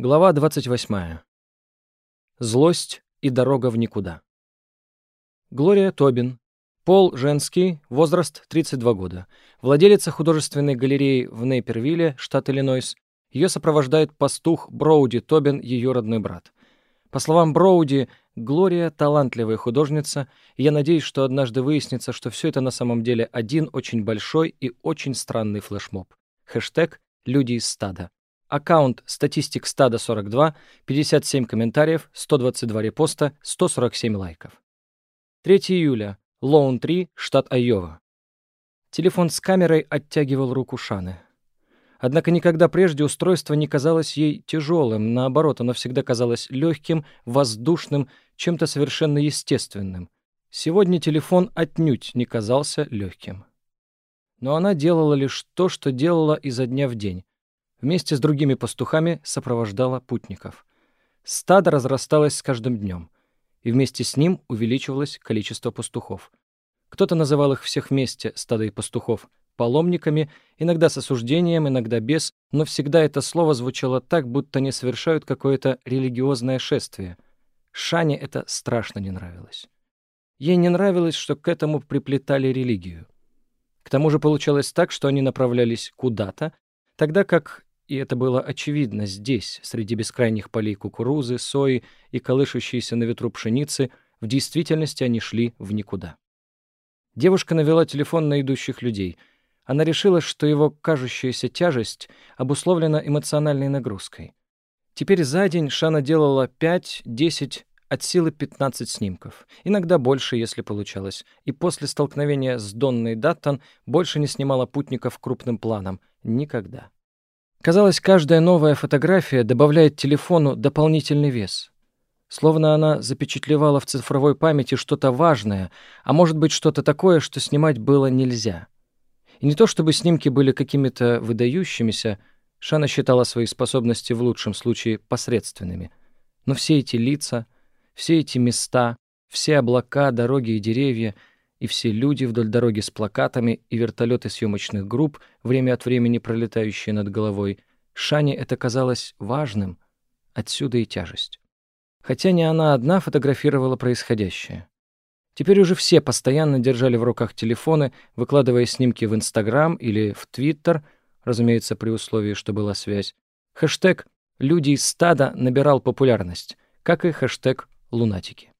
Глава 28. Злость и дорога в никуда. Глория Тобин. Пол женский, возраст 32 года. Владелица художественной галереи в Нейпервилле, штат Иллинойс. Ее сопровождает пастух Броуди Тобин, ее родной брат. По словам Броуди, Глория — талантливая художница, и я надеюсь, что однажды выяснится, что все это на самом деле один очень большой и очень странный флешмоб. Хэштег «Люди из стада». Аккаунт «Статистик стада 42», 57 комментариев, 122 репоста, 147 лайков. 3 июля. Лоун 3, штат Айова. Телефон с камерой оттягивал руку Шаны. Однако никогда прежде устройство не казалось ей тяжелым, наоборот, оно всегда казалось легким, воздушным, чем-то совершенно естественным. Сегодня телефон отнюдь не казался легким. Но она делала лишь то, что делала изо дня в день вместе с другими пастухами сопровождала путников. Стадо разрасталось с каждым днем, и вместе с ним увеличивалось количество пастухов. Кто-то называл их всех вместе, стадо пастухов, паломниками, иногда с осуждением, иногда без, но всегда это слово звучало так, будто они совершают какое-то религиозное шествие. Шане это страшно не нравилось. Ей не нравилось, что к этому приплетали религию. К тому же получалось так, что они направлялись куда-то, тогда как и это было очевидно здесь, среди бескрайних полей кукурузы, сои и колышущейся на ветру пшеницы, в действительности они шли в никуда. Девушка навела телефон на идущих людей. Она решила, что его кажущаяся тяжесть обусловлена эмоциональной нагрузкой. Теперь за день Шана делала 5-10, от силы 15 снимков, иногда больше, если получалось, и после столкновения с Донной Даттон больше не снимала путников крупным планом. Никогда. Казалось, каждая новая фотография добавляет телефону дополнительный вес. Словно она запечатлевала в цифровой памяти что-то важное, а может быть что-то такое, что снимать было нельзя. И не то чтобы снимки были какими-то выдающимися, Шана считала свои способности в лучшем случае посредственными. Но все эти лица, все эти места, все облака, дороги и деревья — и все люди вдоль дороги с плакатами и вертолеты съемочных групп, время от времени пролетающие над головой, Шане это казалось важным, отсюда и тяжесть. Хотя не она одна фотографировала происходящее. Теперь уже все постоянно держали в руках телефоны, выкладывая снимки в Инстаграм или в Твиттер, разумеется, при условии, что была связь. Хэштег «Люди из стада» набирал популярность, как и хэштег «Лунатики».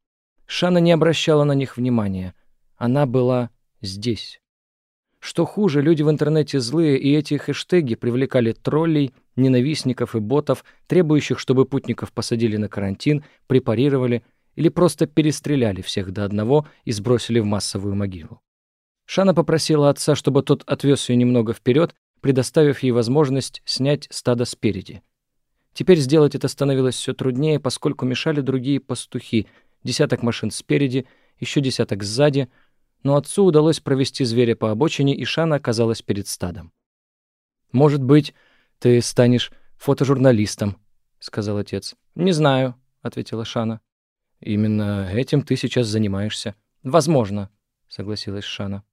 Шана не обращала на них внимания — она была здесь. Что хуже, люди в интернете злые, и эти хэштеги привлекали троллей, ненавистников и ботов, требующих, чтобы путников посадили на карантин, препарировали или просто перестреляли всех до одного и сбросили в массовую могилу. Шана попросила отца, чтобы тот отвез ее немного вперед, предоставив ей возможность снять стадо спереди. Теперь сделать это становилось все труднее, поскольку мешали другие пастухи, десяток машин спереди, еще десяток сзади — но отцу удалось провести зверя по обочине, и Шана оказалась перед стадом. «Может быть, ты станешь фотожурналистом», — сказал отец. «Не знаю», — ответила Шана. «Именно этим ты сейчас занимаешься». «Возможно», — согласилась Шана.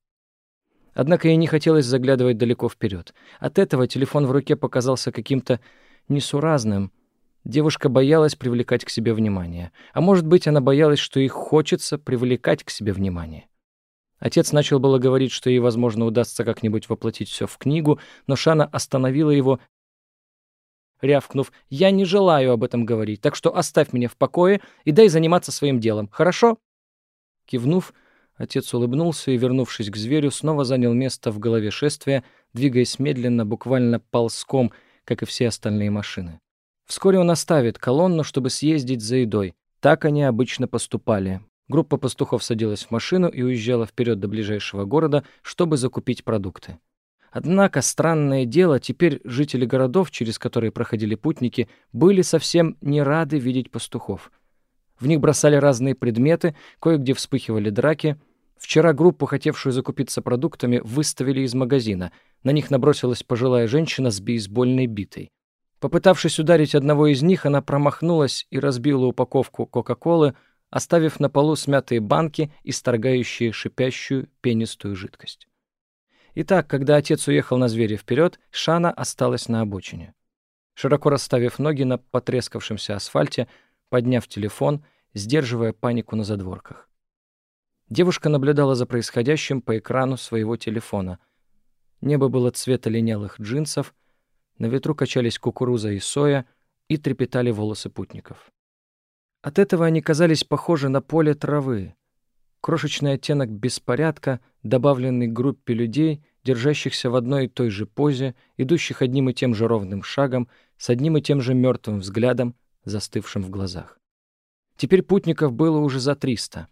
Однако ей не хотелось заглядывать далеко вперед. От этого телефон в руке показался каким-то несуразным. Девушка боялась привлекать к себе внимание. А может быть, она боялась, что ей хочется привлекать к себе внимание. Отец начал было говорить, что ей, возможно, удастся как-нибудь воплотить все в книгу, но Шана остановила его, рявкнув, «Я не желаю об этом говорить, так что оставь меня в покое и дай заниматься своим делом, хорошо?» Кивнув, отец улыбнулся и, вернувшись к зверю, снова занял место в голове шествия, двигаясь медленно, буквально ползком, как и все остальные машины. Вскоре он оставит колонну, чтобы съездить за едой. Так они обычно поступали. Группа пастухов садилась в машину и уезжала вперед до ближайшего города, чтобы закупить продукты. Однако, странное дело, теперь жители городов, через которые проходили путники, были совсем не рады видеть пастухов. В них бросали разные предметы, кое-где вспыхивали драки. Вчера группу, хотевшую закупиться продуктами, выставили из магазина. На них набросилась пожилая женщина с бейсбольной битой. Попытавшись ударить одного из них, она промахнулась и разбила упаковку Кока-Колы, оставив на полу смятые банки, исторгающие шипящую пенистую жидкость. Итак, когда отец уехал на зверя вперед, Шана осталась на обочине. широко расставив ноги на потрескавшемся асфальте, подняв телефон, сдерживая панику на задворках. Девушка наблюдала за происходящим по экрану своего телефона. Небо было цвета линялых джинсов, на ветру качались кукуруза и соя и трепетали волосы путников. От этого они казались похожи на поле травы. Крошечный оттенок беспорядка, добавленный группе людей, держащихся в одной и той же позе, идущих одним и тем же ровным шагом, с одним и тем же мертвым взглядом, застывшим в глазах. Теперь путников было уже за 300.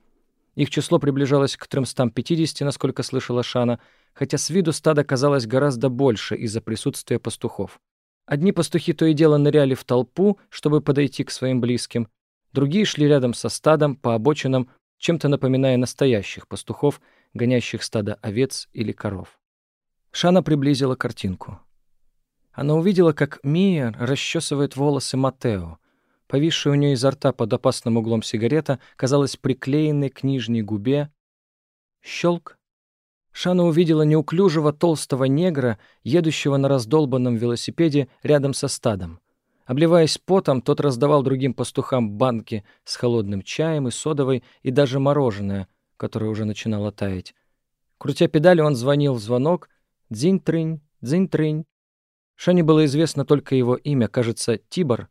Их число приближалось к 350, насколько слышала Шана, хотя с виду стадо казалось гораздо больше из-за присутствия пастухов. Одни пастухи то и дело ныряли в толпу, чтобы подойти к своим близким, Другие шли рядом со стадом по обочинам, чем-то напоминая настоящих пастухов, гонящих стадо овец или коров. Шана приблизила картинку. Она увидела, как Мия расчесывает волосы Матео. Повисшая у нее изо рта под опасным углом сигарета казалась приклеенной к нижней губе. Щелк. Шана увидела неуклюжего толстого негра, едущего на раздолбанном велосипеде рядом со стадом. Обливаясь потом, тот раздавал другим пастухам банки с холодным чаем и содовой, и даже мороженое, которое уже начинало таять. Крутя педали, он звонил в звонок «Дзинь-трынь, дзинь-трынь». Шане было известно только его имя, кажется, Тибор.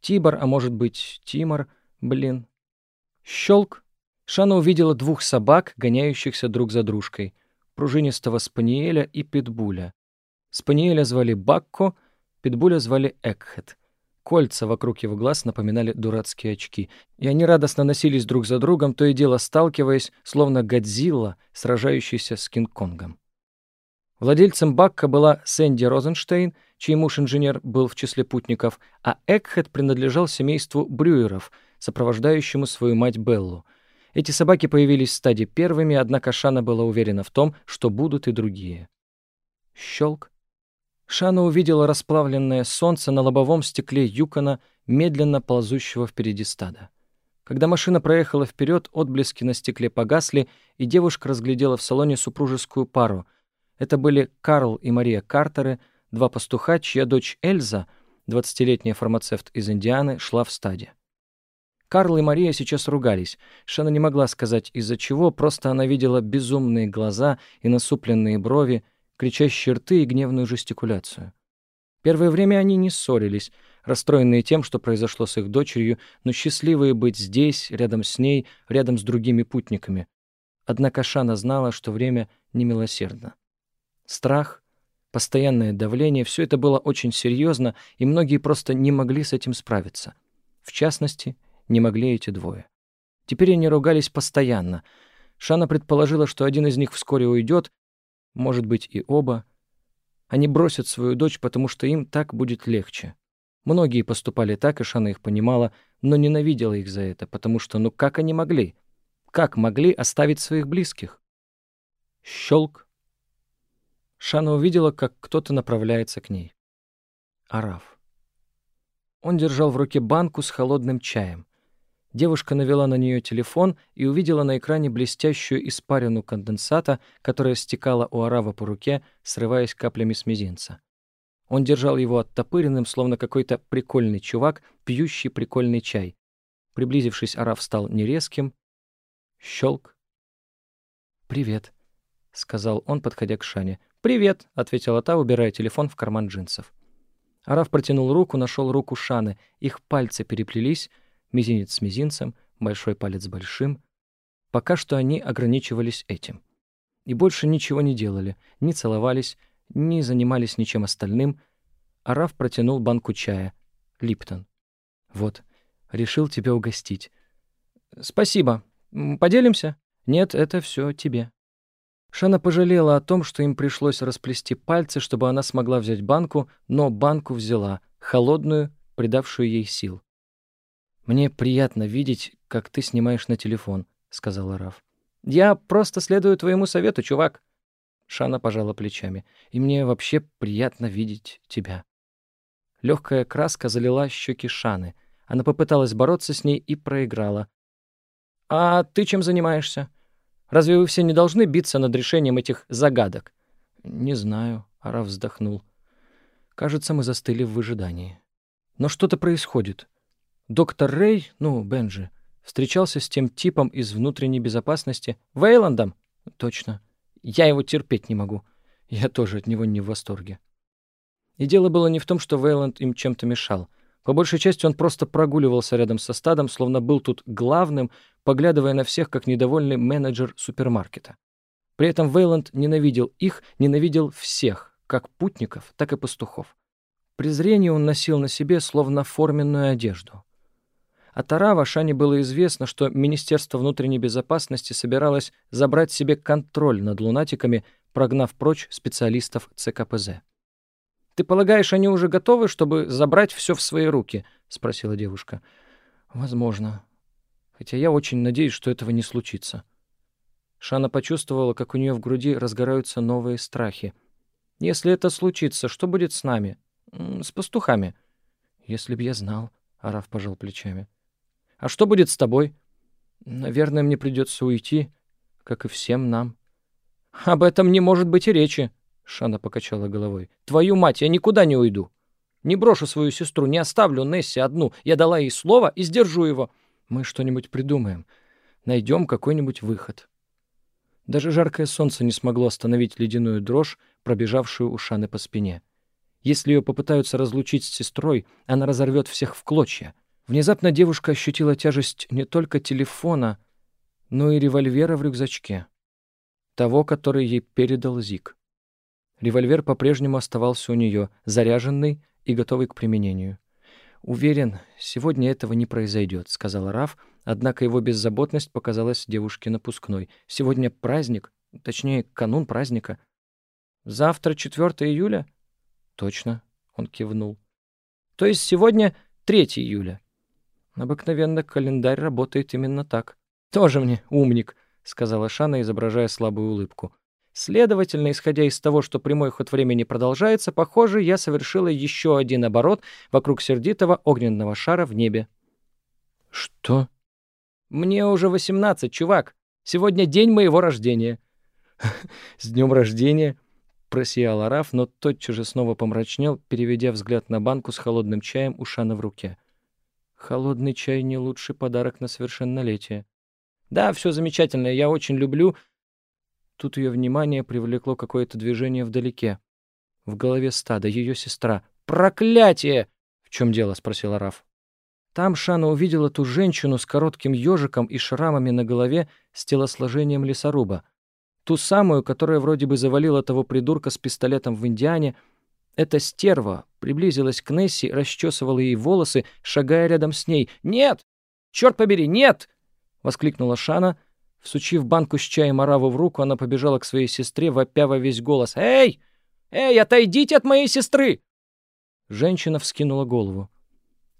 Тибор, а может быть, Тимор, блин. Щелк. Шана увидела двух собак, гоняющихся друг за дружкой. Пружинистого спаниеля и питбуля. Спаниеля звали Бакко, питбуля звали Экхет. Кольца вокруг его глаз напоминали дурацкие очки, и они радостно носились друг за другом, то и дело сталкиваясь, словно Годзилла, сражающийся с Кинг-Конгом. Владельцем Бакка была Сэнди Розенштейн, чей муж-инженер был в числе путников, а Экхед принадлежал семейству Брюеров, сопровождающему свою мать Беллу. Эти собаки появились в стаде первыми, однако Шана была уверена в том, что будут и другие. Щелк, Шана увидела расплавленное солнце на лобовом стекле Юкона, медленно ползущего впереди стада. Когда машина проехала вперед, отблески на стекле погасли, и девушка разглядела в салоне супружескую пару. Это были Карл и Мария Картеры, два пастуха, чья дочь Эльза, 20-летняя фармацевт из Индианы, шла в стаде. Карл и Мария сейчас ругались. Шана не могла сказать из-за чего, просто она видела безумные глаза и насупленные брови, кричащие рты и гневную жестикуляцию. Первое время они не ссорились, расстроенные тем, что произошло с их дочерью, но счастливые быть здесь, рядом с ней, рядом с другими путниками. Однако Шана знала, что время немилосердно. Страх, постоянное давление — все это было очень серьезно, и многие просто не могли с этим справиться. В частности, не могли эти двое. Теперь они ругались постоянно. Шана предположила, что один из них вскоре уйдет, может быть, и оба. Они бросят свою дочь, потому что им так будет легче. Многие поступали так, и Шана их понимала, но ненавидела их за это, потому что ну как они могли? Как могли оставить своих близких? Щелк. Шана увидела, как кто-то направляется к ней. Араф. Он держал в руке банку с холодным чаем. Девушка навела на нее телефон и увидела на экране блестящую испарину конденсата, которая стекала у Арава по руке, срываясь каплями с мизинца. Он держал его оттопыренным, словно какой-то прикольный чувак, пьющий прикольный чай. Приблизившись, Арав стал нерезким. Щелк. «Привет», — сказал он, подходя к Шане. «Привет», — ответила та, убирая телефон в карман джинсов. Араф протянул руку, нашел руку Шаны. Их пальцы переплелись, мизинец с мизинцем, большой палец с большим. Пока что они ограничивались этим. И больше ничего не делали, не целовались, не занимались ничем остальным. Араф протянул банку чая. Липтон. «Вот, решил тебя угостить». «Спасибо. Поделимся?» «Нет, это все тебе». Шана пожалела о том, что им пришлось расплести пальцы, чтобы она смогла взять банку, но банку взяла, холодную, придавшую ей сил. «Мне приятно видеть, как ты снимаешь на телефон», — сказал Раф. «Я просто следую твоему совету, чувак». Шана пожала плечами. «И мне вообще приятно видеть тебя». Легкая краска залила щеки Шаны. Она попыталась бороться с ней и проиграла. «А ты чем занимаешься? Разве вы все не должны биться над решением этих загадок?» «Не знаю», — Араф вздохнул. Кажется, мы застыли в выжидании. Но что-то происходит. Доктор Рэй, ну, Бенджи, встречался с тем типом из внутренней безопасности. Вейландом? Точно. Я его терпеть не могу. Я тоже от него не в восторге. И дело было не в том, что Вейланд им чем-то мешал. По большей части он просто прогуливался рядом со стадом, словно был тут главным, поглядывая на всех, как недовольный менеджер супермаркета. При этом Вейланд ненавидел их, ненавидел всех, как путников, так и пастухов. Презрение он носил на себе, словно форменную одежду. От Арава Шане было известно, что Министерство внутренней безопасности собиралось забрать себе контроль над лунатиками, прогнав прочь специалистов ЦКПЗ. «Ты полагаешь, они уже готовы, чтобы забрать все в свои руки?» — спросила девушка. «Возможно. Хотя я очень надеюсь, что этого не случится». Шана почувствовала, как у нее в груди разгораются новые страхи. «Если это случится, что будет с нами? С пастухами?» «Если б я знал», — Араф пожал плечами. А что будет с тобой? Наверное, мне придется уйти, как и всем нам. Об этом не может быть и речи, Шана покачала головой. Твою мать, я никуда не уйду. Не брошу свою сестру, не оставлю Несси одну. Я дала ей слово и сдержу его. Мы что-нибудь придумаем. Найдем какой-нибудь выход. Даже жаркое солнце не смогло остановить ледяную дрожь, пробежавшую у Шаны по спине. Если ее попытаются разлучить с сестрой, она разорвет всех в клочья. Внезапно девушка ощутила тяжесть не только телефона, но и револьвера в рюкзачке. Того, который ей передал Зик. Револьвер по-прежнему оставался у нее, заряженный и готовый к применению. «Уверен, сегодня этого не произойдет», — сказал Раф, однако его беззаботность показалась девушке напускной. «Сегодня праздник, точнее, канун праздника». «Завтра 4 июля?» «Точно», — он кивнул. «То есть сегодня 3 июля?» Обыкновенно календарь работает именно так. Тоже мне умник, сказала Шана, изображая слабую улыбку. Следовательно, исходя из того, что прямой ход времени продолжается, похоже, я совершила еще один оборот вокруг сердитого огненного шара в небе. Что? Мне уже восемнадцать, чувак. Сегодня день моего рождения. С днем рождения! Просиял Араф, но тотчас же снова помрачнел, переведя взгляд на банку с холодным чаем у Шана в руке. Холодный чай не лучший подарок на совершеннолетие. Да, все замечательно, я очень люблю... Тут ее внимание привлекло какое-то движение вдалеке. В голове стада, ее сестра. «Проклятие!» «В чем дело?» — спросил Раф. Там Шана увидела ту женщину с коротким ежиком и шрамами на голове с телосложением лесоруба. Ту самую, которая вроде бы завалила того придурка с пистолетом в Индиане — эта стерва приблизилась к Несси, расчесывала ей волосы, шагая рядом с ней. «Нет! Черт побери, нет!» — воскликнула Шана. Всучив банку с чаем Араву в руку, она побежала к своей сестре, вопя во весь голос. «Эй! Эй, отойдите от моей сестры!» Женщина вскинула голову.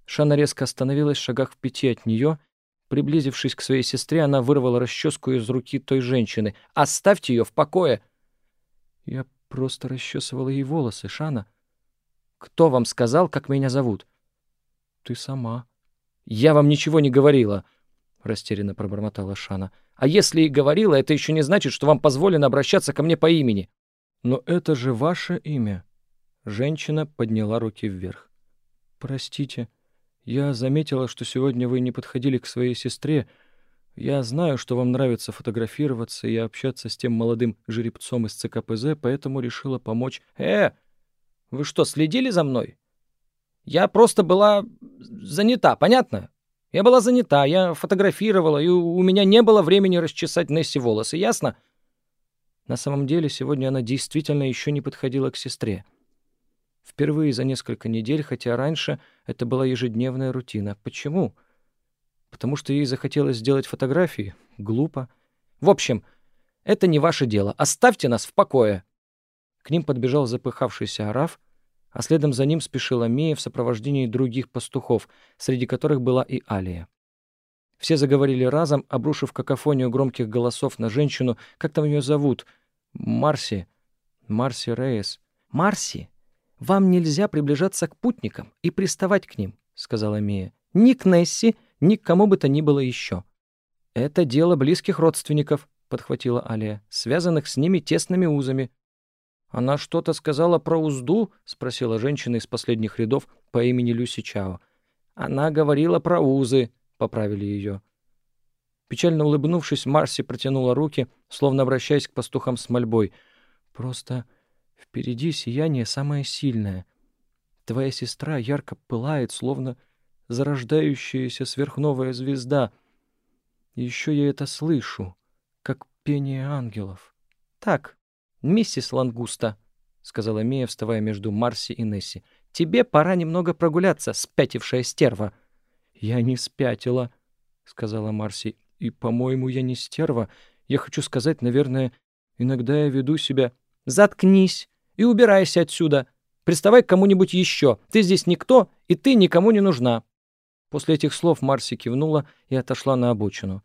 Шана резко остановилась в шагах в пяти от нее. Приблизившись к своей сестре, она вырвала расческу из руки той женщины. «Оставьте ее в покое!» «Я Просто расчесывала ей волосы, Шана. Кто вам сказал, как меня зовут? Ты сама. Я вам ничего не говорила, растерянно пробормотала Шана. А если и говорила, это еще не значит, что вам позволено обращаться ко мне по имени. Но это же ваше имя. Женщина подняла руки вверх. Простите, я заметила, что сегодня вы не подходили к своей сестре, я знаю, что вам нравится фотографироваться и общаться с тем молодым жеребцом из ЦКПЗ, поэтому решила помочь. Э, вы что, следили за мной? Я просто была занята, понятно? Я была занята, я фотографировала, и у меня не было времени расчесать Несси волосы, ясно? На самом деле, сегодня она действительно еще не подходила к сестре. Впервые за несколько недель, хотя раньше это была ежедневная рутина. Почему? Почему? Потому что ей захотелось сделать фотографии? Глупо. В общем, это не ваше дело. Оставьте нас в покое. К ним подбежал запыхавшийся Араф, а следом за ним спешила Мия в сопровождении других пастухов, среди которых была и Алия. Все заговорили разом, обрушив какофонию громких голосов на женщину. Как там ее зовут? Марси. Марси Рейс. «Марси, вам нельзя приближаться к путникам и приставать к ним», — сказала Мия. «Ни к Несси, ни к кому бы то ни было еще. «Это дело близких родственников», — подхватила Алия, «связанных с ними тесными узами». «Она что-то сказала про узду?» — спросила женщина из последних рядов по имени Люси Чао. «Она говорила про узы», — поправили ее. Печально улыбнувшись, Марси протянула руки, словно обращаясь к пастухам с мольбой. «Просто впереди сияние самое сильное. Твоя сестра ярко пылает, словно зарождающаяся сверхновая звезда. Еще я это слышу, как пение ангелов. Так, миссис Лангуста, — сказала Мия, вставая между Марси и Несси, — тебе пора немного прогуляться, спятившая стерва. — Я не спятила, — сказала Марси, — и, по-моему, я не стерва. Я хочу сказать, наверное, иногда я веду себя... — Заткнись и убирайся отсюда. Приставай к кому-нибудь еще. Ты здесь никто, и ты никому не нужна. После этих слов Марси кивнула и отошла на обочину.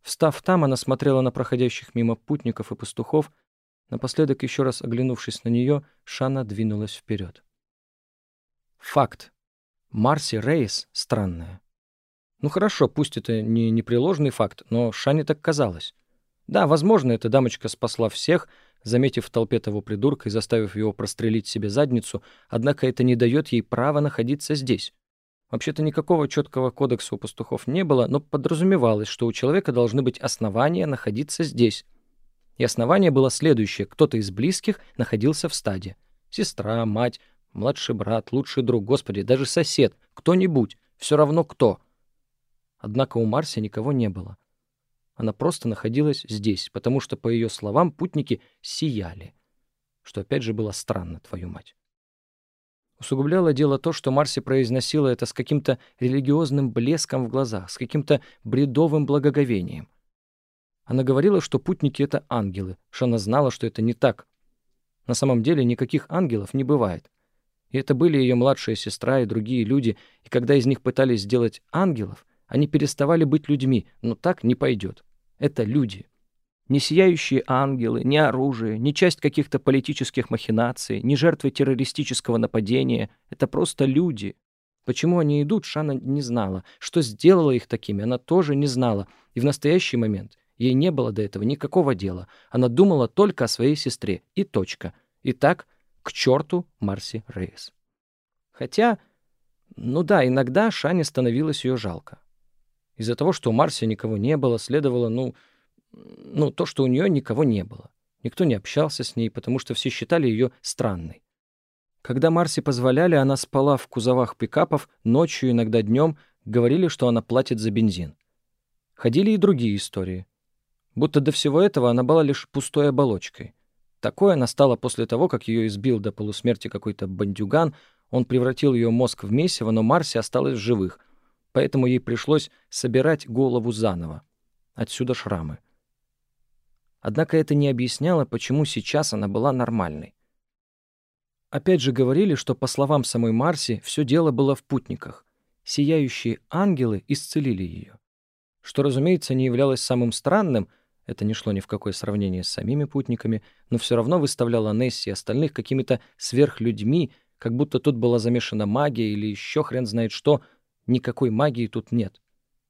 Встав там, она смотрела на проходящих мимо путников и пастухов. Напоследок, еще раз оглянувшись на нее, Шана двинулась вперед. Факт. Марси Рейс странная. Ну хорошо, пусть это не непреложный факт, но Шане так казалось. Да, возможно, эта дамочка спасла всех, заметив в толпе того придурка и заставив его прострелить себе задницу, однако это не дает ей права находиться здесь. Вообще-то никакого четкого кодекса у пастухов не было, но подразумевалось, что у человека должны быть основания находиться здесь. И основание было следующее. Кто-то из близких находился в стаде. Сестра, мать, младший брат, лучший друг, господи, даже сосед, кто-нибудь, все равно кто. Однако у Марси никого не было. Она просто находилась здесь, потому что, по ее словам, путники сияли. Что опять же было странно, твою мать. Усугубляло дело то, что Марси произносила это с каким-то религиозным блеском в глазах, с каким-то бредовым благоговением. Она говорила, что путники — это ангелы, что она знала, что это не так. На самом деле никаких ангелов не бывает. И это были ее младшая сестра и другие люди, и когда из них пытались сделать ангелов, они переставали быть людьми, но так не пойдет. Это люди. Не сияющие ангелы, не оружие, не часть каких-то политических махинаций, не жертвы террористического нападения. Это просто люди. Почему они идут, Шана не знала. Что сделало их такими, она тоже не знала. И в настоящий момент ей не было до этого никакого дела. Она думала только о своей сестре. И точка. И так, к черту Марси Рейс. Хотя, ну да, иногда Шане становилось ее жалко. Из-за того, что у Марси никого не было, следовало, ну, ну, то, что у нее никого не было. Никто не общался с ней, потому что все считали ее странной. Когда Марси позволяли, она спала в кузовах пикапов, ночью, иногда днем, говорили, что она платит за бензин. Ходили и другие истории. Будто до всего этого она была лишь пустой оболочкой. Такое она стала после того, как ее избил до полусмерти какой-то бандюган, он превратил ее мозг в месиво, но Марси осталась живых, поэтому ей пришлось собирать голову заново. Отсюда шрамы. Однако это не объясняло, почему сейчас она была нормальной. Опять же говорили, что, по словам самой Марси, все дело было в путниках. Сияющие ангелы исцелили ее. Что, разумеется, не являлось самым странным, это не шло ни в какое сравнение с самими путниками, но все равно выставляло Несси и остальных какими-то сверхлюдьми, как будто тут была замешана магия или еще хрен знает что. Никакой магии тут нет.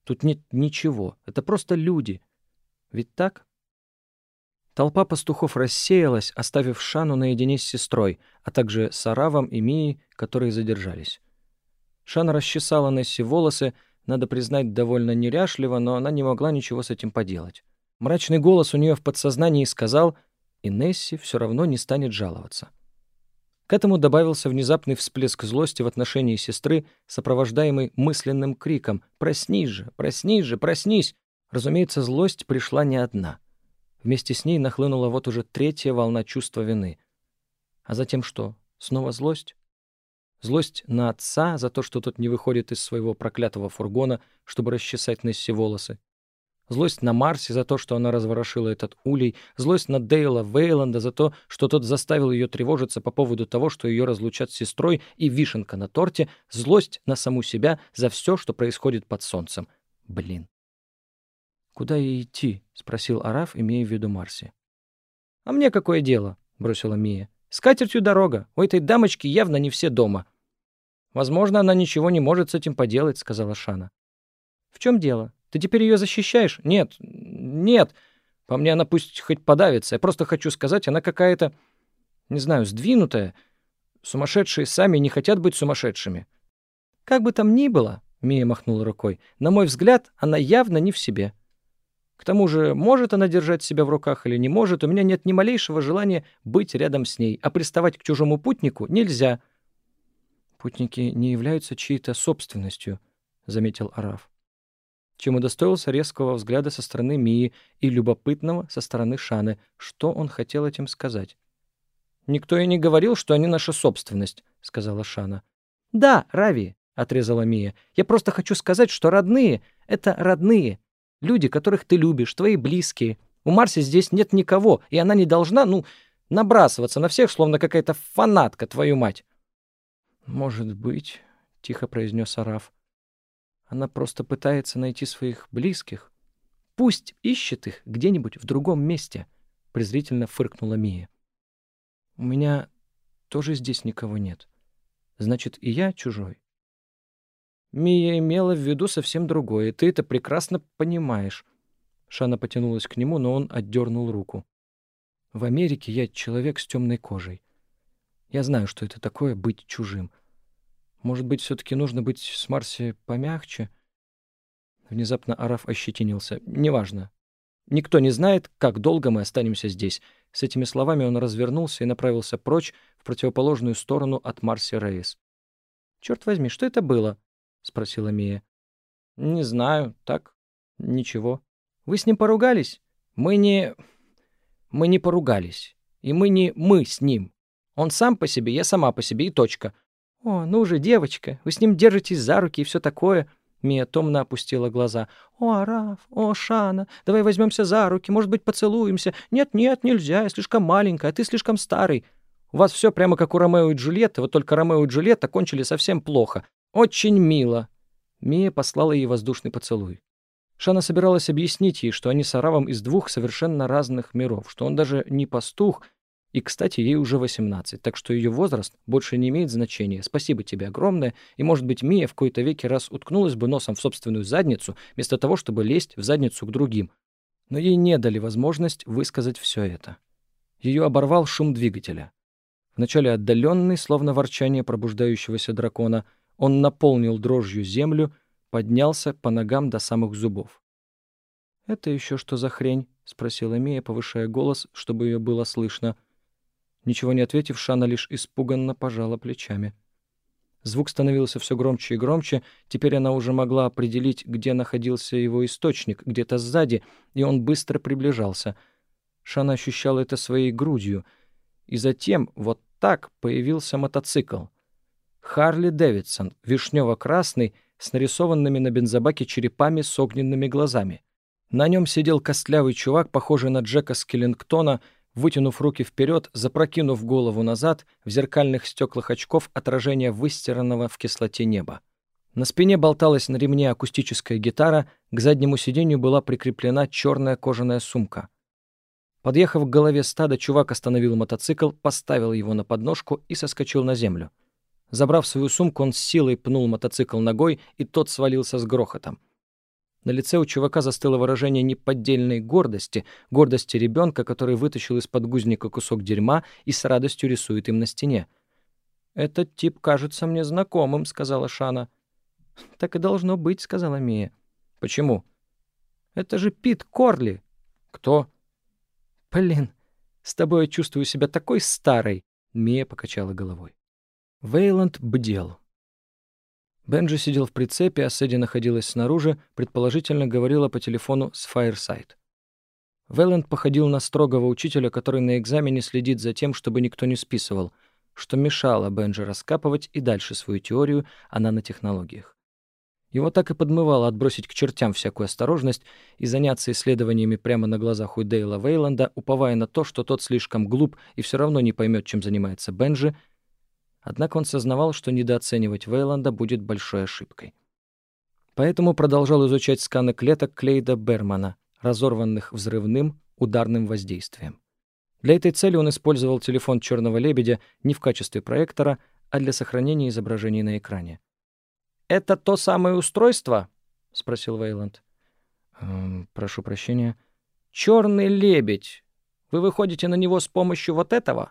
Тут нет ничего. Это просто люди. Ведь так? Толпа пастухов рассеялась, оставив Шану наедине с сестрой, а также с Аравом и Мией, которые задержались. Шана расчесала Несси волосы, надо признать, довольно неряшливо, но она не могла ничего с этим поделать. Мрачный голос у нее в подсознании сказал, и Несси все равно не станет жаловаться. К этому добавился внезапный всплеск злости в отношении сестры, сопровождаемый мысленным криком «Проснись же! Проснись же! Проснись!» Разумеется, злость пришла не одна — Вместе с ней нахлынула вот уже третья волна чувства вины. А затем что? Снова злость? Злость на отца за то, что тот не выходит из своего проклятого фургона, чтобы расчесать Несси волосы. Злость на Марси за то, что она разворошила этот улей. Злость на Дейла Вейланда за то, что тот заставил ее тревожиться по поводу того, что ее разлучат с сестрой, и вишенка на торте. Злость на саму себя за все, что происходит под солнцем. Блин. «Куда ей идти?» — спросил Араф, имея в виду Марси. «А мне какое дело?» — бросила Мия. «С катертью дорога. У этой дамочки явно не все дома». «Возможно, она ничего не может с этим поделать», — сказала Шана. «В чем дело? Ты теперь ее защищаешь?» «Нет, нет. По мне она пусть хоть подавится. Я просто хочу сказать, она какая-то... не знаю, сдвинутая. Сумасшедшие сами не хотят быть сумасшедшими. Как бы там ни было, Мия махнула рукой, на мой взгляд, она явно не в себе. К тому же, может она держать себя в руках или не может, у меня нет ни малейшего желания быть рядом с ней, а приставать к чужому путнику нельзя. Путники не являются чьей-то собственностью, заметил Араф. Чем удостоился резкого взгляда со стороны Мии и любопытного со стороны Шаны. Что он хотел этим сказать? «Никто и не говорил, что они наша собственность», — сказала Шана. «Да, Рави», — отрезала Мия. «Я просто хочу сказать, что родные — это родные. Люди, которых ты любишь, твои близкие. У Марси здесь нет никого, и она не должна, ну, набрасываться на всех, словно какая-то фанатка, твою мать». «Может быть», — тихо произнес Араф. «Она просто пытается найти своих близких. Пусть ищет их где-нибудь в другом месте», — презрительно фыркнула Мия. У меня тоже здесь никого нет. Значит, и я чужой. Мия имела в виду совсем другое, ты это прекрасно понимаешь. Шана потянулась к нему, но он отдернул руку. В Америке я человек с темной кожей. Я знаю, что это такое быть чужим. Может быть, все-таки нужно быть с Марси помягче? Внезапно Араф ощетинился. Неважно. Никто не знает, как долго мы останемся здесь. С этими словами он развернулся и направился прочь в противоположную сторону от Марси Рейс. «Черт возьми, что это было?» — спросила Мия. «Не знаю. Так, ничего. Вы с ним поругались? Мы не... Мы не поругались. И мы не мы с ним. Он сам по себе, я сама по себе и точка. О, ну же, девочка, вы с ним держитесь за руки и все такое. Мия томно опустила глаза. «О, Араф! О, Шана! Давай возьмемся за руки, может быть, поцелуемся? Нет-нет, нельзя, я слишком маленькая, а ты слишком старый. У вас все прямо как у Ромео и Джульетты, вот только Ромео и Джульетта кончили совсем плохо. Очень мило!» Мия послала ей воздушный поцелуй. Шана собиралась объяснить ей, что они с Аравом из двух совершенно разных миров, что он даже не пастух, и, кстати, ей уже 18, так что ее возраст больше не имеет значения. Спасибо тебе огромное. И, может быть, Мия в кои-то веке раз уткнулась бы носом в собственную задницу, вместо того, чтобы лезть в задницу к другим. Но ей не дали возможность высказать все это. Ее оборвал шум двигателя. Вначале отдаленный, словно ворчание пробуждающегося дракона, он наполнил дрожью землю, поднялся по ногам до самых зубов. «Это еще что за хрень?» — спросила Мия, повышая голос, чтобы ее было слышно — Ничего не ответив, Шана лишь испуганно пожала плечами. Звук становился все громче и громче, теперь она уже могла определить, где находился его источник, где-то сзади, и он быстро приближался. Шана ощущала это своей грудью. И затем, вот так, появился мотоцикл. Харли Дэвидсон, вишнево-красный, с нарисованными на бензобаке черепами с огненными глазами. На нем сидел костлявый чувак, похожий на Джека Скиллингтона, вытянув руки вперед, запрокинув голову назад, в зеркальных стеклах очков отражение выстиранного в кислоте неба. На спине болталась на ремне акустическая гитара, к заднему сиденью была прикреплена черная кожаная сумка. Подъехав к голове стада, чувак остановил мотоцикл, поставил его на подножку и соскочил на землю. Забрав свою сумку, он с силой пнул мотоцикл ногой, и тот свалился с грохотом. На лице у чувака застыло выражение неподдельной гордости, гордости ребенка, который вытащил из подгузника кусок дерьма и с радостью рисует им на стене. «Этот тип кажется мне знакомым», — сказала Шана. «Так и должно быть», — сказала Мия. «Почему?» «Это же Пит Корли». «Кто?» «Блин, с тобой я чувствую себя такой старой», — Мия покачала головой. Вейланд бдел. Бенджи сидел в прицепе, а Сэдди находилась снаружи, предположительно говорила по телефону с Фаерсайд. Вэлленд походил на строгого учителя, который на экзамене следит за тем, чтобы никто не списывал, что мешало Бенджи раскапывать и дальше свою теорию о нанотехнологиях. Его так и подмывало отбросить к чертям всякую осторожность и заняться исследованиями прямо на глазах у Дейла Вейланда, уповая на то, что тот слишком глуп и все равно не поймет, чем занимается Бенджи, Однако он сознавал, что недооценивать Вейланда будет большой ошибкой. Поэтому продолжал изучать сканы клеток Клейда Бермана, разорванных взрывным ударным воздействием. Для этой цели он использовал телефон «Черного лебедя» не в качестве проектора, а для сохранения изображений на экране. «Это то самое устройство?» — спросил Вейланд. «Эм, «Прошу прощения». «Черный лебедь. Вы выходите на него с помощью вот этого?»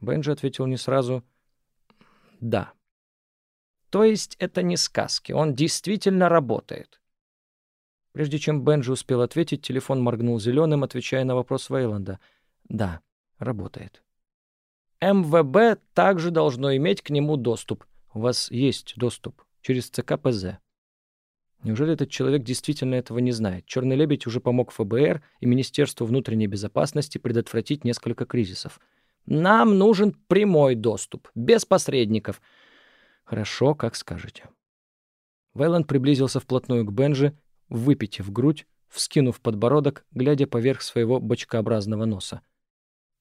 Бенджи ответил не сразу. «Да». «То есть это не сказки, он действительно работает?» Прежде чем Бенджи успел ответить, телефон моргнул зеленым, отвечая на вопрос Вейланда. «Да, работает». «МВБ также должно иметь к нему доступ. У вас есть доступ через ЦКПЗ». Неужели этот человек действительно этого не знает? «Черный лебедь» уже помог ФБР и Министерству внутренней безопасности предотвратить несколько кризисов. «Нам нужен прямой доступ, без посредников». «Хорошо, как скажете». Вейланд приблизился вплотную к Бенжи, выпитив грудь, вскинув подбородок, глядя поверх своего бочкообразного носа.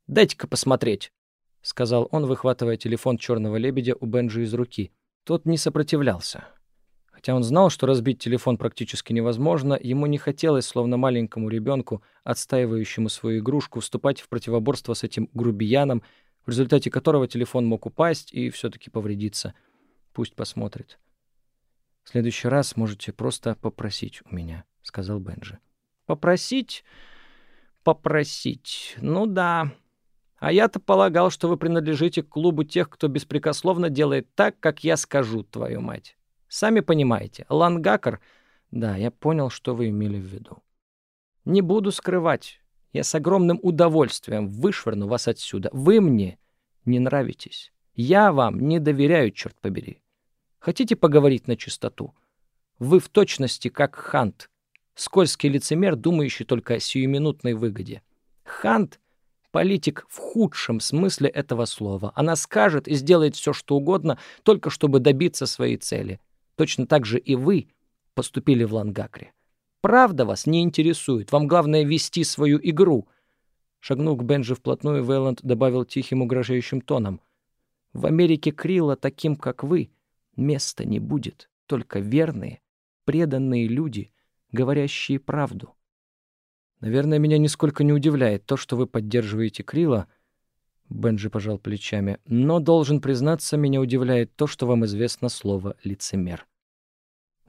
«Дайте-ка посмотреть», — сказал он, выхватывая телефон черного лебедя у Бенжи из руки. Тот не сопротивлялся. Хотя он знал, что разбить телефон практически невозможно, ему не хотелось, словно маленькому ребенку, отстаивающему свою игрушку, вступать в противоборство с этим грубияном, в результате которого телефон мог упасть и все-таки повредиться. Пусть посмотрит. «В следующий раз можете просто попросить у меня», — сказал Бенджи. «Попросить? Попросить. Ну да. А я-то полагал, что вы принадлежите к клубу тех, кто беспрекословно делает так, как я скажу, твою мать». Сами понимаете, Лангакер... Да, я понял, что вы имели в виду. Не буду скрывать. Я с огромным удовольствием вышвырну вас отсюда. Вы мне не нравитесь. Я вам не доверяю, черт побери. Хотите поговорить на чистоту? Вы в точности как Хант, скользкий лицемер, думающий только о сиюминутной выгоде. Хант — политик в худшем смысле этого слова. Она скажет и сделает все, что угодно, только чтобы добиться своей цели — Точно так же и вы поступили в Лангакре. Правда вас не интересует. Вам главное вести свою игру. Шагнув к Бенджи вплотную, Вейланд добавил тихим угрожающим тоном. В Америке Крила таким, как вы, места не будет. Только верные, преданные люди, говорящие правду. Наверное, меня нисколько не удивляет то, что вы поддерживаете Крила, Бенджи пожал плечами. «Но, должен признаться, меня удивляет то, что вам известно слово «лицемер».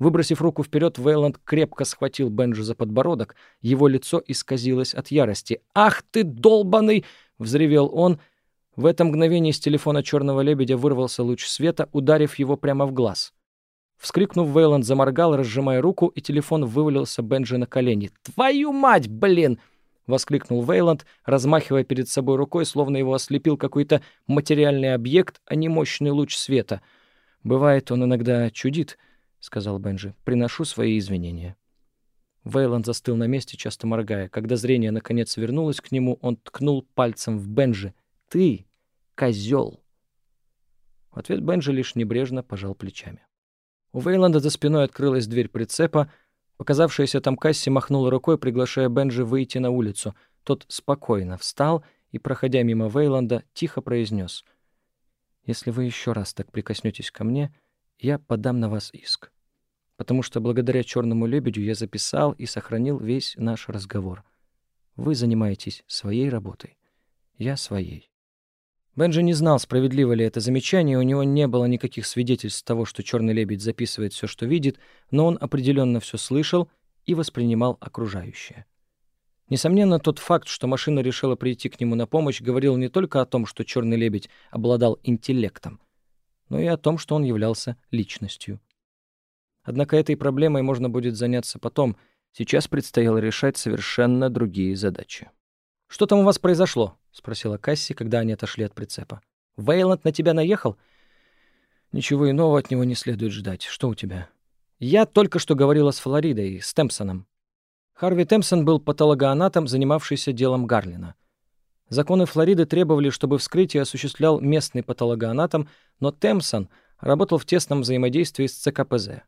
Выбросив руку вперед, Вейланд крепко схватил Бенджи за подбородок. Его лицо исказилось от ярости. «Ах ты, долбаный!» — взревел он. В это мгновение из телефона черного лебедя вырвался луч света, ударив его прямо в глаз. Вскрикнув, Вейланд заморгал, разжимая руку, и телефон вывалился Бенджи на колени. «Твою мать, блин!» — воскликнул Вейланд, размахивая перед собой рукой, словно его ослепил какой-то материальный объект, а не мощный луч света. «Бывает, он иногда чудит», — сказал Бенджи. «Приношу свои извинения». Вейланд застыл на месте, часто моргая. Когда зрение наконец вернулось к нему, он ткнул пальцем в Бенджи. «Ты — козел!» В ответ Бенджи лишь небрежно пожал плечами. У Вейланда за спиной открылась дверь прицепа, Показавшаяся там Касси махнула рукой, приглашая Бенджи выйти на улицу. Тот спокойно встал и, проходя мимо Вейланда, тихо произнес. «Если вы еще раз так прикоснетесь ко мне, я подам на вас иск. Потому что благодаря черному лебедю я записал и сохранил весь наш разговор. Вы занимаетесь своей работой, я своей. Бенджи не знал, справедливо ли это замечание, у него не было никаких свидетельств того, что черный лебедь записывает все, что видит, но он определенно все слышал и воспринимал окружающее. Несомненно, тот факт, что машина решила прийти к нему на помощь, говорил не только о том, что черный лебедь обладал интеллектом, но и о том, что он являлся личностью. Однако этой проблемой можно будет заняться потом. Сейчас предстояло решать совершенно другие задачи. «Что там у вас произошло?» — спросила Касси, когда они отошли от прицепа. «Вейланд на тебя наехал?» «Ничего иного от него не следует ждать. Что у тебя?» «Я только что говорила с Флоридой, с Темпсоном». Харви Темпсон был патологоанатом, занимавшийся делом Гарлина. Законы Флориды требовали, чтобы вскрытие осуществлял местный патологоанатом, но Темпсон работал в тесном взаимодействии с ЦКПЗ.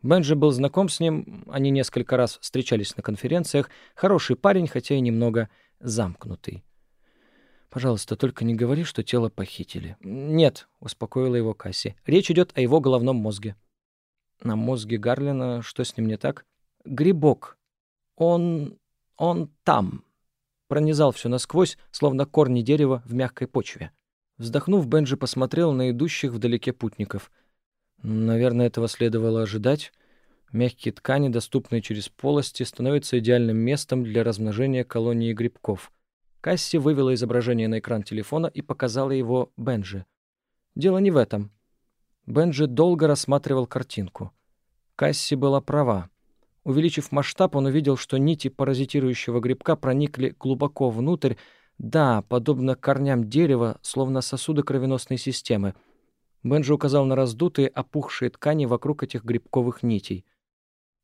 Бенджи был знаком с ним, они несколько раз встречались на конференциях. Хороший парень, хотя и немного замкнутый. «Пожалуйста, только не говори, что тело похитили». «Нет», — успокоила его Касси. «Речь идет о его головном мозге». «На мозге Гарлина что с ним не так?» «Грибок. Он... он там». Пронизал все насквозь, словно корни дерева в мягкой почве. Вздохнув, Бенджи посмотрел на идущих вдалеке путников. Наверное, этого следовало ожидать. Мягкие ткани, доступные через полости, становятся идеальным местом для размножения колонии грибков — Касси вывела изображение на экран телефона и показала его Бенджи. Дело не в этом. Бенджи долго рассматривал картинку. Касси была права. Увеличив масштаб, он увидел, что нити паразитирующего грибка проникли глубоко внутрь, да, подобно корням дерева, словно сосуды кровеносной системы. Бенджи указал на раздутые, опухшие ткани вокруг этих грибковых нитей.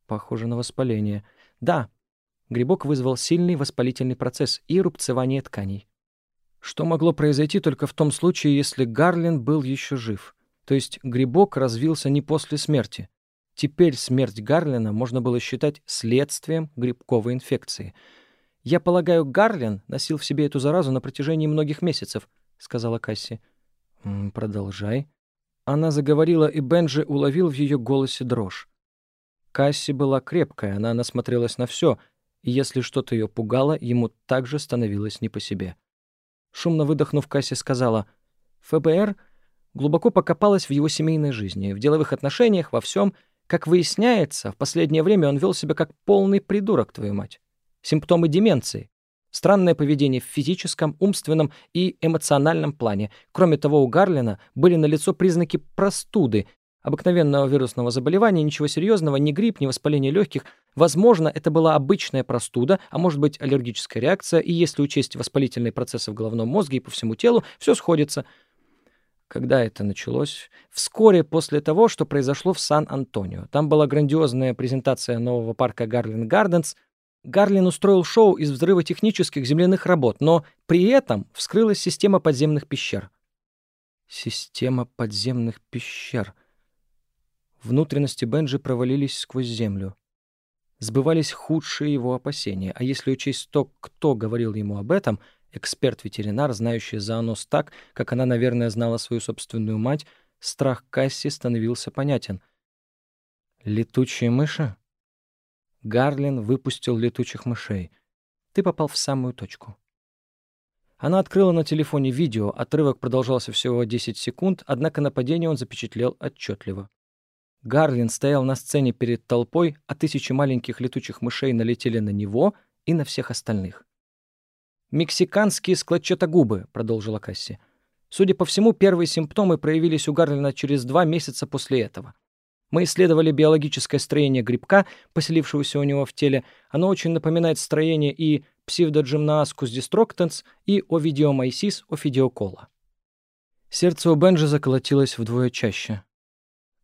Похоже на воспаление. Да, грибок вызвал сильный воспалительный процесс и рубцевание тканей. Что могло произойти только в том случае, если Гарлин был еще жив? То есть грибок развился не после смерти. Теперь смерть Гарлина можно было считать следствием грибковой инфекции. «Я полагаю, Гарлин носил в себе эту заразу на протяжении многих месяцев», — сказала Касси. «Продолжай». Она заговорила, и Бенджи уловил в ее голосе дрожь. Касси была крепкая, она насмотрелась на все, и если что-то ее пугало, ему также становилось не по себе. Шумно выдохнув, Касси сказала, «ФБР глубоко покопалась в его семейной жизни, в деловых отношениях, во всем, как выясняется, в последнее время он вел себя как полный придурок, твою мать. Симптомы деменции. Странное поведение в физическом, умственном и эмоциональном плане. Кроме того, у Гарлина были налицо признаки простуды, обыкновенного вирусного заболевания, ничего серьезного, ни грипп, ни воспаление легких. Возможно, это была обычная простуда, а может быть аллергическая реакция, и если учесть воспалительные процессы в головном мозге и по всему телу, все сходится – когда это началось? Вскоре после того, что произошло в Сан-Антонио. Там была грандиозная презентация нового парка Гарлин Гарденс. Гарлин устроил шоу из взрыва технических земляных работ, но при этом вскрылась система подземных пещер. Система подземных пещер. Внутренности Бенджи провалились сквозь землю. Сбывались худшие его опасения, а если учесть то, кто говорил ему об этом — Эксперт-ветеринар, знающий зоонос так, как она, наверное, знала свою собственную мать, страх Касси становился понятен. «Летучие мыши?» Гарлин выпустил летучих мышей. Ты попал в самую точку. Она открыла на телефоне видео, отрывок продолжался всего 10 секунд, однако нападение он запечатлел отчетливо. Гарлин стоял на сцене перед толпой, а тысячи маленьких летучих мышей налетели на него и на всех остальных. «Мексиканские складчатогубы», — продолжила Касси. Судя по всему, первые симптомы проявились у Гарлина через два месяца после этого. Мы исследовали биологическое строение грибка, поселившегося у него в теле. Оно очень напоминает строение и псевдоджимнааскус дистроктенс, и овидиомайсис офидиокола. Сердце у Бенджи заколотилось вдвое чаще.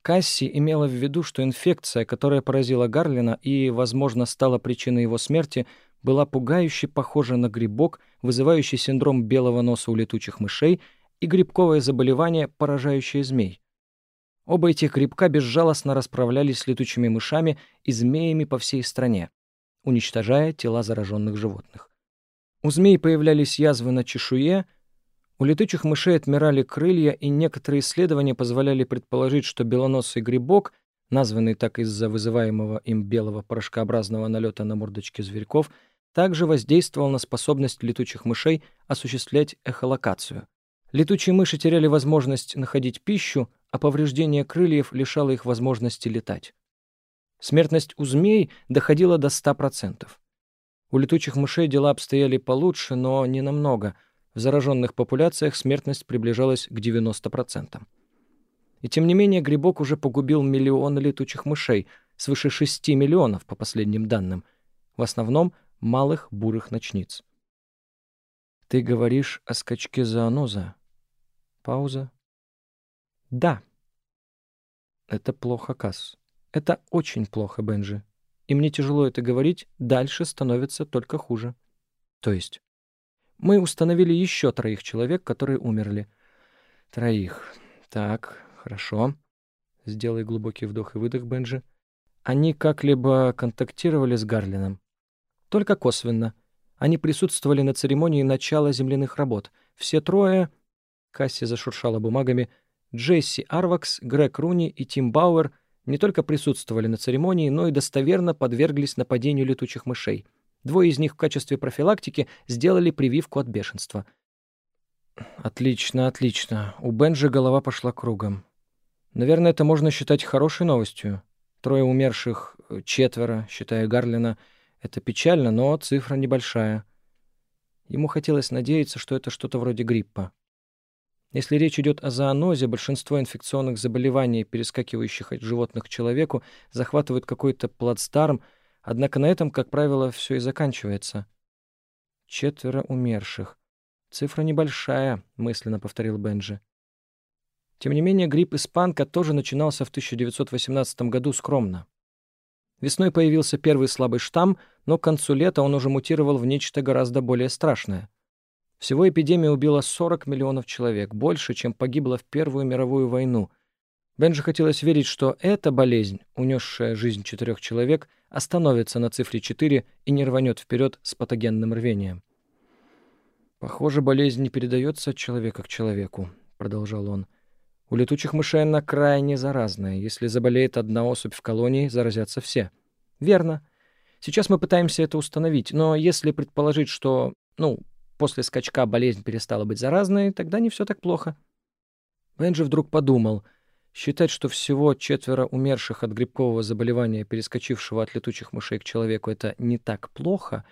Касси имела в виду, что инфекция, которая поразила Гарлина и, возможно, стала причиной его смерти, была пугающе похожа на грибок, вызывающий синдром белого носа у летучих мышей, и грибковое заболевание, поражающее змей. Оба этих грибка безжалостно расправлялись с летучими мышами и змеями по всей стране, уничтожая тела зараженных животных. У змей появлялись язвы на чешуе, у летучих мышей отмирали крылья, и некоторые исследования позволяли предположить, что белоносый грибок, названный так из-за вызываемого им белого порошкообразного налета на мордочке зверьков, также воздействовал на способность летучих мышей осуществлять эхолокацию. Летучие мыши теряли возможность находить пищу, а повреждение крыльев лишало их возможности летать. Смертность у змей доходила до 100%. У летучих мышей дела обстояли получше, но не намного. В зараженных популяциях смертность приближалась к 90%. И тем не менее грибок уже погубил миллионы летучих мышей, свыше 6 миллионов по последним данным. В основном малых бурых ночниц. Ты говоришь о скачке зооноза. Пауза. Да. Это плохо, Касс. Это очень плохо, Бенджи. И мне тяжело это говорить, дальше становится только хуже. То есть? Мы установили еще троих человек, которые умерли. Троих. Так, хорошо. Сделай глубокий вдох и выдох, Бенджи. Они как-либо контактировали с Гарлином? Только косвенно. Они присутствовали на церемонии начала земляных работ. Все трое... Касси зашуршала бумагами. Джесси Арвакс, Грег Руни и Тим Бауэр не только присутствовали на церемонии, но и достоверно подверглись нападению летучих мышей. Двое из них в качестве профилактики сделали прививку от бешенства. Отлично, отлично. У Бенджи голова пошла кругом. Наверное, это можно считать хорошей новостью. Трое умерших, четверо, считая Гарлина — это печально, но цифра небольшая. Ему хотелось надеяться, что это что-то вроде гриппа. Если речь идет о зоонозе, большинство инфекционных заболеваний, перескакивающих от животных к человеку, захватывают какой-то плацдарм, однако на этом, как правило, все и заканчивается. Четверо умерших. Цифра небольшая, мысленно повторил Бенджи. Тем не менее, грипп испанка тоже начинался в 1918 году скромно. Весной появился первый слабый штамм, но к концу лета он уже мутировал в нечто гораздо более страшное. Всего эпидемия убила 40 миллионов человек, больше, чем погибло в Первую мировую войну. Бенджи хотелось верить, что эта болезнь, унесшая жизнь четырех человек, остановится на цифре 4 и не рванет вперед с патогенным рвением. «Похоже, болезнь не передается от человека к человеку», — продолжал он. «У летучих мышей она крайне заразная. Если заболеет одна особь в колонии, заразятся все». «Верно. Сейчас мы пытаемся это установить, но если предположить, что, ну, после скачка болезнь перестала быть заразной, тогда не все так плохо. Бенджи вдруг подумал, считать, что всего четверо умерших от грибкового заболевания, перескочившего от летучих мышей к человеку, это не так плохо,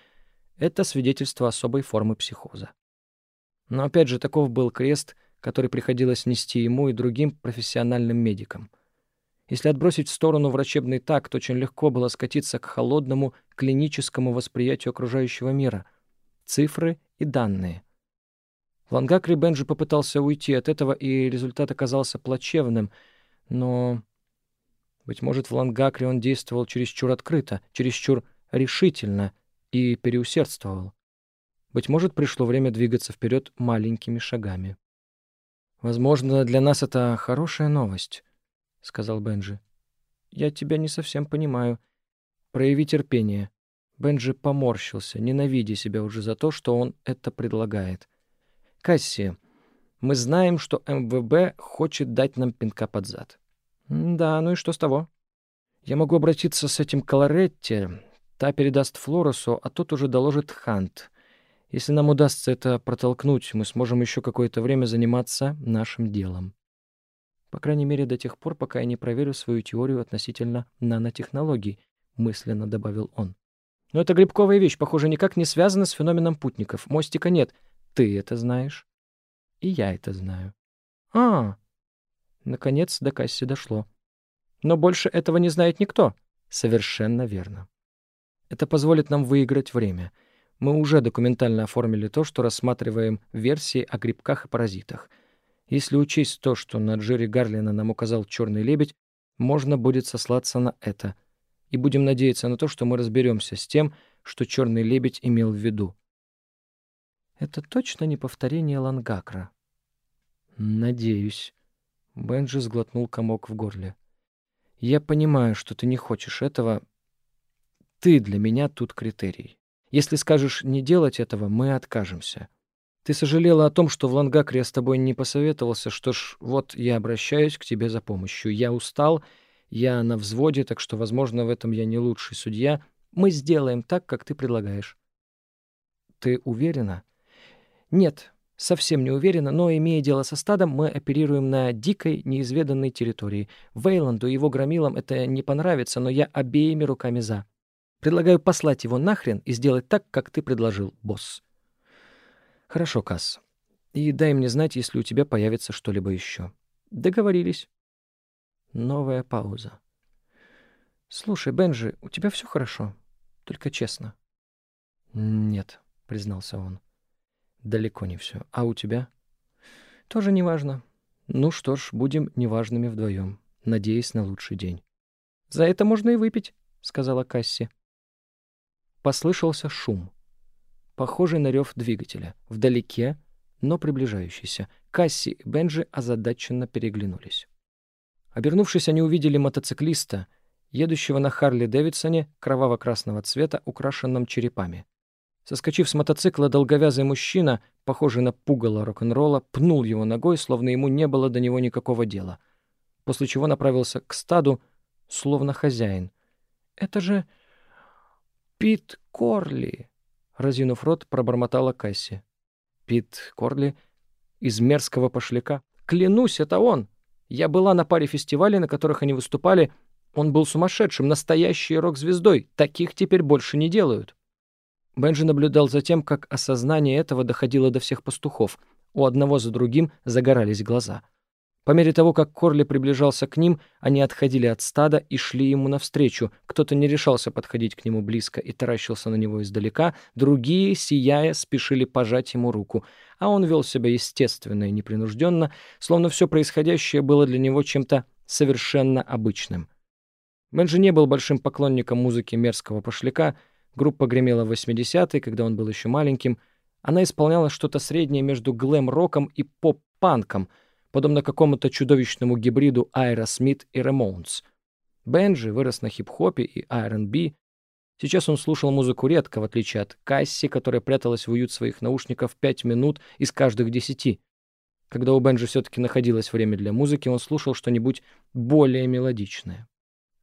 это свидетельство особой формы психоза. Но опять же, таков был крест, который приходилось нести ему и другим профессиональным медикам. Если отбросить в сторону врачебный такт, очень легко было скатиться к холодному клиническому восприятию окружающего мира — цифры и данные. В Лангакре Бенджи попытался уйти от этого, и результат оказался плачевным, но, быть может, в Лангакре он действовал чересчур открыто, чересчур решительно и переусердствовал. Быть может, пришло время двигаться вперед маленькими шагами. «Возможно, для нас это хорошая новость», — сказал Бенджи. «Я тебя не совсем понимаю. Прояви терпение. Бенджи поморщился, ненавидя себя уже за то, что он это предлагает. «Касси, мы знаем, что МВБ хочет дать нам пинка под зад». «Да, ну и что с того?» «Я могу обратиться с этим к Колоретти. Та передаст Флоресу, а тот уже доложит Хант. Если нам удастся это протолкнуть, мы сможем еще какое-то время заниматься нашим делом. По крайней мере, до тех пор, пока я не проверю свою теорию относительно нанотехнологий», — мысленно добавил он. Но эта грибковая вещь, похоже, никак не связана с феноменом путников. Мостика нет. Ты это знаешь. И я это знаю. А, наконец до Касси дошло. Но больше этого не знает никто. Совершенно верно. Это позволит нам выиграть время. Мы уже документально оформили то, что рассматриваем версии о грибках и паразитах. Если учесть то, что на Джерри Гарлина нам указал черный лебедь, можно будет сослаться на это — и будем надеяться на то, что мы разберемся с тем, что черный лебедь имел в виду. Это точно не повторение Лангакра. Надеюсь. Бенджи сглотнул комок в горле. Я понимаю, что ты не хочешь этого. Ты для меня тут критерий. Если скажешь не делать этого, мы откажемся. Ты сожалела о том, что в Лангакре я с тобой не посоветовался, что ж, вот я обращаюсь к тебе за помощью. Я устал я на взводе, так что, возможно, в этом я не лучший судья. Мы сделаем так, как ты предлагаешь. Ты уверена? Нет, совсем не уверена, но, имея дело со стадом, мы оперируем на дикой, неизведанной территории. Вейланду и его громилам это не понравится, но я обеими руками за. Предлагаю послать его нахрен и сделать так, как ты предложил, босс. Хорошо, Касс. И дай мне знать, если у тебя появится что-либо еще. Договорились. Новая пауза. «Слушай, Бенджи, у тебя все хорошо? Только честно». «Нет», — признался он. «Далеко не все. А у тебя?» «Тоже неважно. Ну что ж, будем неважными вдвоем, надеясь на лучший день». «За это можно и выпить», — сказала Касси. Послышался шум. Похожий на рев двигателя. Вдалеке, но приближающийся. Касси и Бенджи озадаченно переглянулись. Обернувшись, они увидели мотоциклиста, едущего на Харли Дэвидсоне кроваво-красного цвета, украшенном черепами. Соскочив с мотоцикла, долговязый мужчина, похожий на пугало рок-н-ролла, пнул его ногой, словно ему не было до него никакого дела, после чего направился к стаду, словно хозяин. «Это же Пит Корли!» — разинув рот, пробормотала Касси. «Пит Корли? Из мерзкого пошляка? Клянусь, это он!» Я была на паре фестивалей, на которых они выступали. Он был сумасшедшим, настоящей рок-звездой. Таких теперь больше не делают. Бенджи наблюдал за тем, как осознание этого доходило до всех пастухов. У одного за другим загорались глаза. По мере того, как Корли приближался к ним, они отходили от стада и шли ему навстречу. Кто-то не решался подходить к нему близко и таращился на него издалека, другие, сияя, спешили пожать ему руку. А он вел себя естественно и непринужденно, словно все происходящее было для него чем-то совершенно обычным. Бенджи не был большим поклонником музыки мерзкого пошляка. Группа гремела в 80-е, когда он был еще маленьким. Она исполняла что-то среднее между глэм-роком и поп-панком — подобно какому-то чудовищному гибриду Айра Смит и Ремоунс. Бенджи вырос на хип-хопе и R&B. Сейчас он слушал музыку редко, в отличие от Касси, которая пряталась в уют своих наушников пять минут из каждых десяти. Когда у Бенджи все-таки находилось время для музыки, он слушал что-нибудь более мелодичное.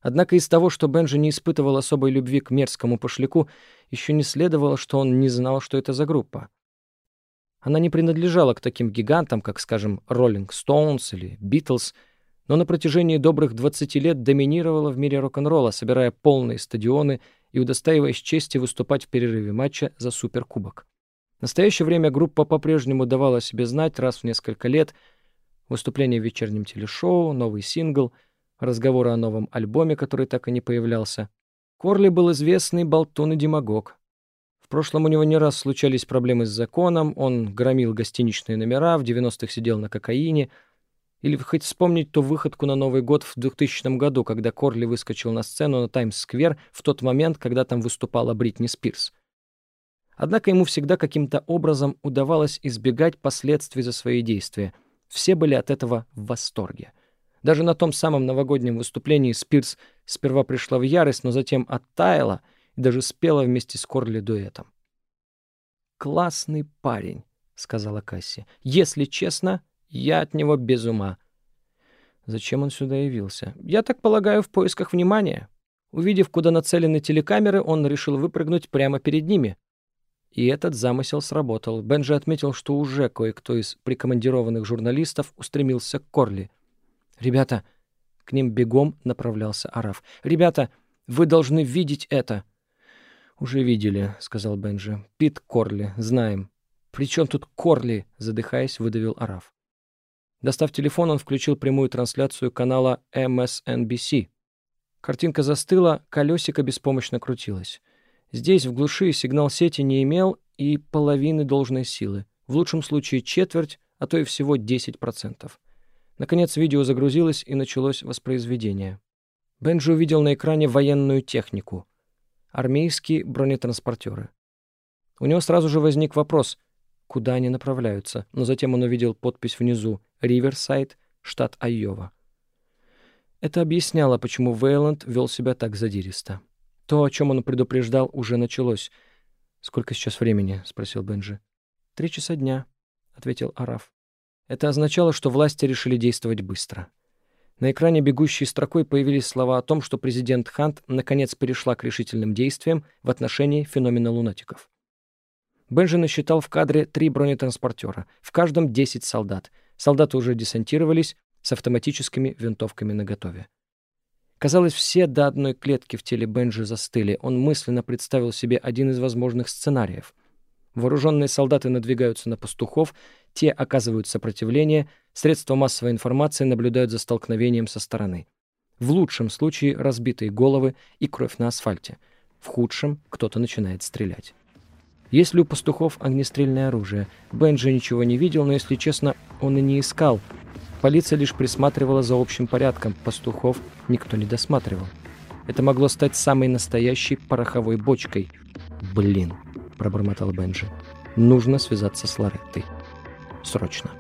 Однако из того, что Бенджи не испытывал особой любви к мерзкому пошляку, еще не следовало, что он не знал, что это за группа. Она не принадлежала к таким гигантам, как, скажем, Rolling Stones или Beatles, но на протяжении добрых 20 лет доминировала в мире рок-н-ролла, собирая полные стадионы и удостаиваясь чести выступать в перерыве матча за Суперкубок. В настоящее время группа по-прежнему давала себе знать раз в несколько лет. Выступление в вечернем телешоу, новый сингл, разговоры о новом альбоме, который так и не появлялся. Корли был известный болтун и демагог. В прошлом у него не раз случались проблемы с законом, он громил гостиничные номера, в 90-х сидел на кокаине. Или хоть вспомнить ту выходку на Новый год в 2000 году, когда Корли выскочил на сцену на Таймс-сквер в тот момент, когда там выступала Бритни Спирс. Однако ему всегда каким-то образом удавалось избегать последствий за свои действия. Все были от этого в восторге. Даже на том самом новогоднем выступлении Спирс сперва пришла в ярость, но затем оттаяла — и даже спела вместе с Корли дуэтом. «Классный парень», — сказала Касси. «Если честно, я от него без ума». Зачем он сюда явился? Я так полагаю, в поисках внимания. Увидев, куда нацелены телекамеры, он решил выпрыгнуть прямо перед ними. И этот замысел сработал. Бенджи отметил, что уже кое-кто из прикомандированных журналистов устремился к Корли. «Ребята!» — к ним бегом направлялся Араф. «Ребята, вы должны видеть это!» «Уже видели», — сказал Бенджи. «Пит Корли, знаем». «При чем тут Корли?» — задыхаясь, выдавил Араф. Достав телефон, он включил прямую трансляцию канала MSNBC. Картинка застыла, колесико беспомощно крутилось. Здесь, в глуши, сигнал сети не имел и половины должной силы. В лучшем случае четверть, а то и всего 10%. Наконец видео загрузилось и началось воспроизведение. Бенджи увидел на экране военную технику — армейские бронетранспортеры. У него сразу же возник вопрос, куда они направляются, но затем он увидел подпись внизу «Риверсайд, штат Айова». Это объясняло, почему Вейланд вел себя так задиристо. То, о чем он предупреждал, уже началось. «Сколько сейчас времени?» — спросил Бенджи. «Три часа дня», — ответил Араф. Это означало, что власти решили действовать быстро. На экране бегущей строкой появились слова о том, что президент Хант наконец перешла к решительным действиям в отношении феномена лунатиков. Бенджи насчитал в кадре три бронетранспортера, в каждом 10 солдат. Солдаты уже десантировались с автоматическими винтовками наготове. Казалось, все до одной клетки в теле Бенджи застыли. Он мысленно представил себе один из возможных сценариев — Вооруженные солдаты надвигаются на пастухов, те оказывают сопротивление, средства массовой информации наблюдают за столкновением со стороны. В лучшем случае разбитые головы и кровь на асфальте. В худшем кто-то начинает стрелять. Если у пастухов огнестрельное оружие, Бенджи ничего не видел, но, если честно, он и не искал. Полиция лишь присматривала за общим порядком, пастухов никто не досматривал. Это могло стать самой настоящей пороховой бочкой. Блин. — пробормотал Бенджи. «Нужно связаться с Лореттой. Срочно».